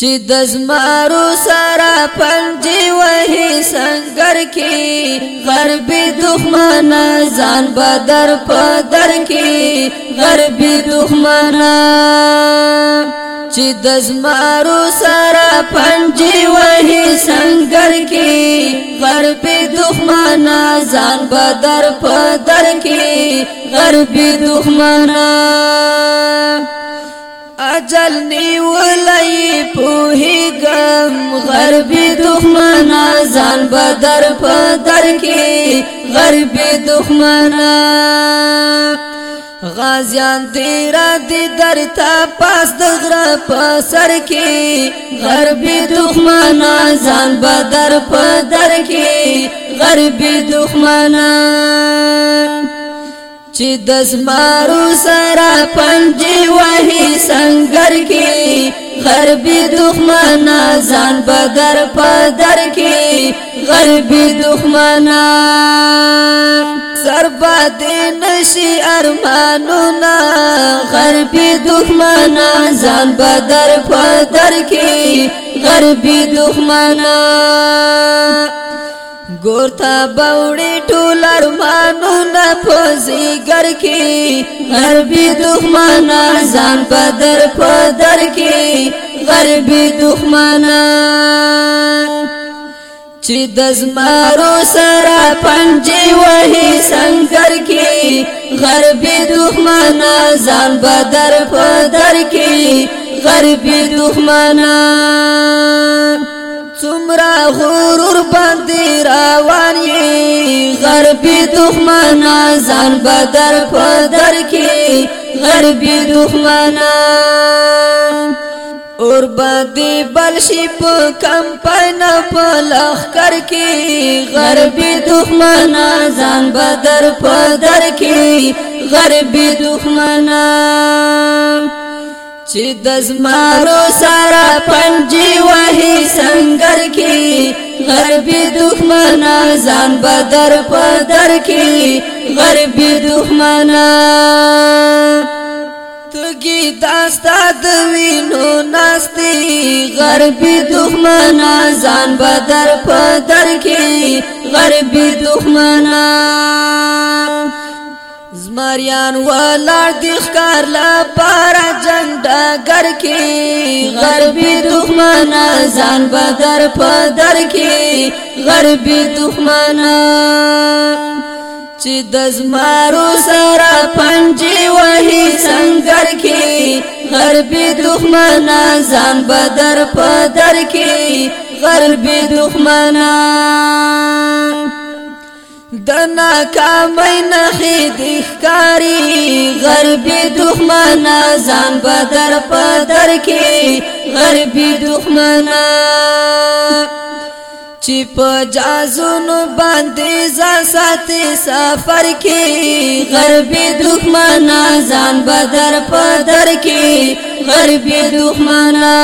چې د زمارو سره پنجي وهي سنگر کې غربي دښمن ځان بدر پدر کې غربي دښمن چې د زمارو سره پنجي وهي سنگر کې غربي دښمن ځان بدر پدر کې غربي دښمن اجل نیولای پوهی گم غربی دخمنا ځان بدر پدر کې غربی دخمنا غازیان تیر دی در تا پاس دغرا پسر کی غربی دخمنا زان بدر پدر کی غربی دخمنا چې د زمارو سره پنجي وهي سنگر کې غربي دښمنا ځان بدر پدر کې غربي دښمنا سر باندې نشي ارمانونه غربي دښمنا ځان بدر پدر کې غربي دښمنا ګور تا باوړې ټول ارمانونه پوزي ګر کې غربي دښمنان ځان پدر پدر کې غربي دښمنان چې د زمارو سره پنجې وهي سنگر کې غربي دښمنان ځان بدر پدر کې غربي دښمنان دومره غرور باندې روان یې غربي دښمنان ځان بدر په در کې غربي دښمنان اور باندې بلشي په کمپاین په لخر کې غربي دښمنان ځان بدر په در کې غربي دښمنان چې د زمانو سره پنجي وهي سنگر کې غربي دښمنا ځان بدر پدر کې غربي دښمنا تګي داستا د وینو ناستي غربي دښمنا ځان بدر پدر کې غربي دښمنا مریان ولار د ښکار لا پار جنگ ډګر کې غربي دښمن ځان بدر پدر کې غربي دښمن چې د زمارو سره پنجي وهي سنگر کې غربي دښمن ځان بدر پدر کې غربي دښمنان د ناکامۍ نخې د ښکاری غربي دښمنا ځان بدر پدر کې غربي دښمنا چې په جازونو باندې ځان ساتي سفر کې غربي دښمنا ځان بدر پدر کې غربي دښمنا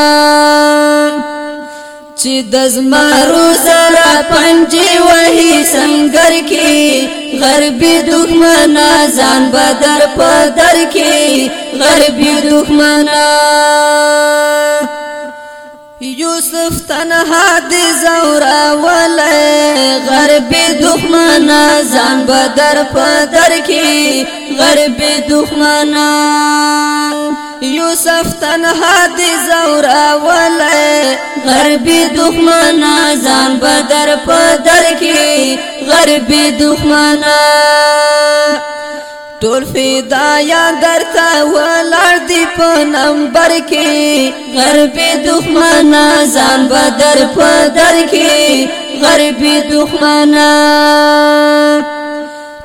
چې د زمرو سره پنجې وهي سنگر کې غربي دښمنا ځان بدر په در کې غربي دښمنا یوسف تنها د زورا ولې غربي دښمنا ځان بدر په در کې غربي دښمنا یوسف تنها دی زورا ولی غربی دخمانا زان بدر پدر کی غربی دخمانا ټول فدایا درته ولر دی په نمبر کې غربي دښمنا ځان بدر په در کې غربي دښمنا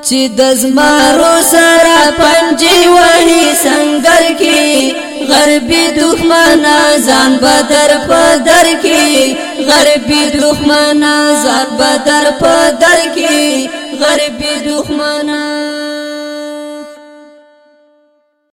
چې د زمارو سره پنجي وهي سنگر کې غربي دښمنا ځان بدر په در کې غربي دښمنا ځان بدر په در کې غربي دښمنا